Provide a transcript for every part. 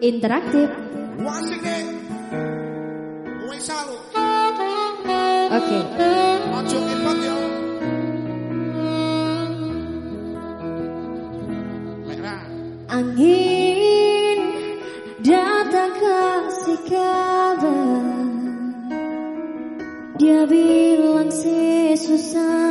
Interaktif. Oke. Okay. Angin datang kasih kabar Dia bilang si susah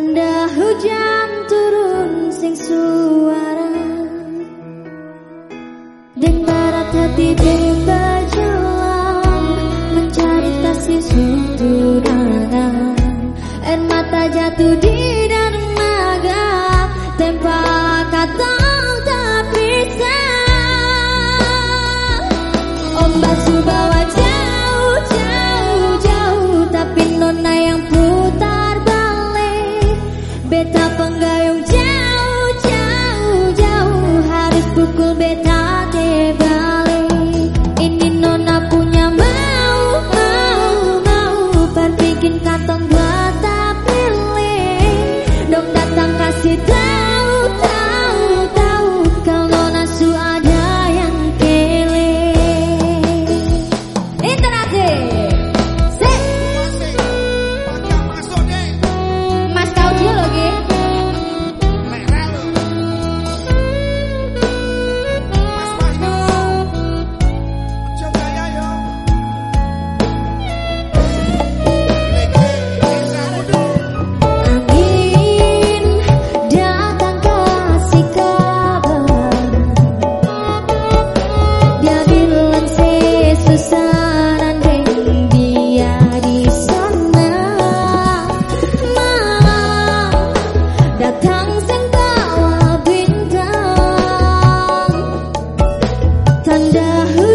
Tanda hujan turun sing suara. Dengar hati berjalan Mencari kasih sunturangan Air mata jatuh di Mm-hmm.